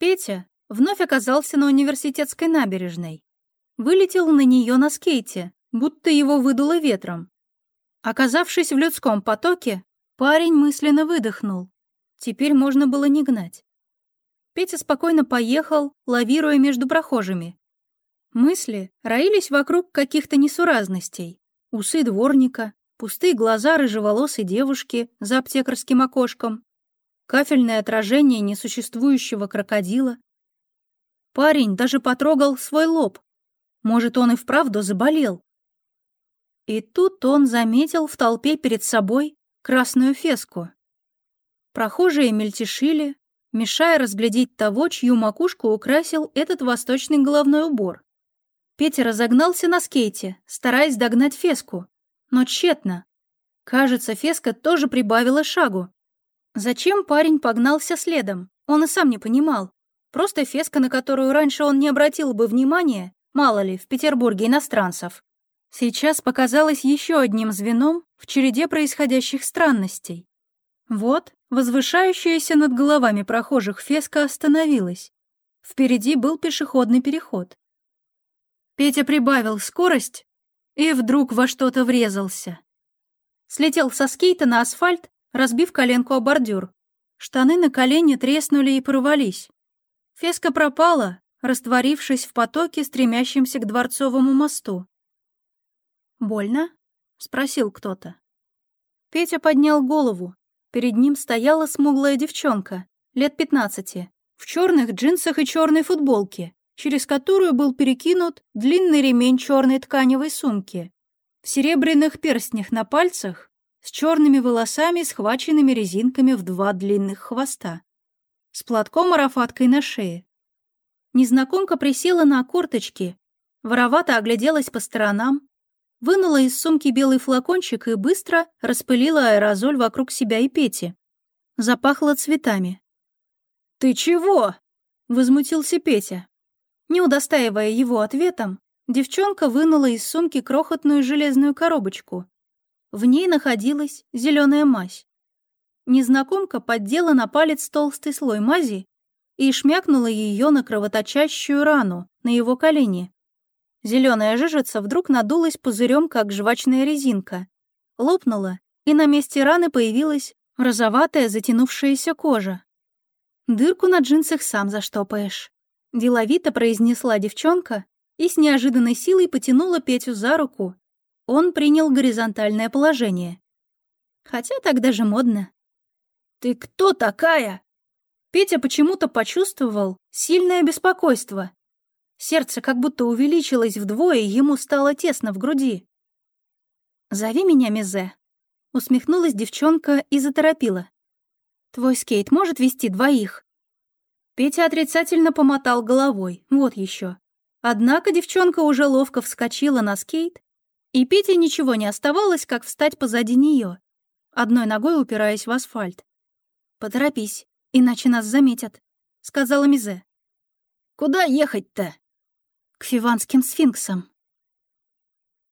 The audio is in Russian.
Петя вновь оказался на университетской набережной. Вылетел на нее на скейте, будто его выдуло ветром. Оказавшись в людском потоке, парень мысленно выдохнул. Теперь можно было не гнать. Петя спокойно поехал, лавируя между прохожими. Мысли роились вокруг каких-то несуразностей. Усы дворника, пустые глаза рыжеволосой девушки за аптекарским окошком, кафельное отражение несуществующего крокодила. Парень даже потрогал свой лоб. Может, он и вправду заболел. И тут он заметил в толпе перед собой красную феску. Прохожие мельтешили, мешая разглядеть того, чью макушку украсил этот восточный головной убор. Петя разогнался на скейте, стараясь догнать феску, но тщетно. Кажется, феска тоже прибавила шагу. Зачем парень погнался следом, он и сам не понимал. Просто феска, на которую раньше он не обратил бы внимания, мало ли, в Петербурге иностранцев. Сейчас показалась еще одним звеном в череде происходящих странностей. Вот, возвышающаяся над головами прохожих феска остановилась. Впереди был пешеходный переход. Петя прибавил скорость и вдруг во что-то врезался. Слетел со скейта на асфальт, разбив коленку о бордюр. Штаны на колени треснули и порвались. Феска пропала, растворившись в потоке, стремящемся к Дворцовому мосту. «Больно?» — спросил кто-то. Петя поднял голову. Перед ним стояла смуглая девчонка, лет пятнадцати, в черных джинсах и черной футболке, через которую был перекинут длинный ремень черной тканевой сумки. В серебряных перстнях на пальцах, с черными волосами, схваченными резинками в два длинных хвоста. С платком-арафаткой на шее. Незнакомка присела на корточки, воровато огляделась по сторонам, вынула из сумки белый флакончик и быстро распылила аэрозоль вокруг себя и Пети. Запахло цветами. «Ты чего?» — возмутился Петя. Не удостаивая его ответом, девчонка вынула из сумки крохотную железную коробочку. В ней находилась зеленая мазь. Незнакомка поддела на палец толстый слой мази и шмякнула ее на кровоточащую рану на его колени. Зеленая жижица вдруг надулась пузырем, как жвачная резинка. Лопнула, и на месте раны появилась розоватая затянувшаяся кожа. «Дырку на джинсах сам заштопаешь», — деловито произнесла девчонка и с неожиданной силой потянула Петю за руку. Он принял горизонтальное положение. Хотя так даже модно. «Ты кто такая?» Петя почему-то почувствовал сильное беспокойство. Сердце как будто увеличилось вдвое, ему стало тесно в груди. «Зови меня Мизе», — усмехнулась девчонка и заторопила. «Твой скейт может вести двоих?» Петя отрицательно помотал головой, вот еще. Однако девчонка уже ловко вскочила на скейт, и Пете ничего не оставалось, как встать позади нее, одной ногой упираясь в асфальт. «Поторопись, иначе нас заметят», — сказала Мизе. «Куда ехать-то?» к фиванским сфинксам.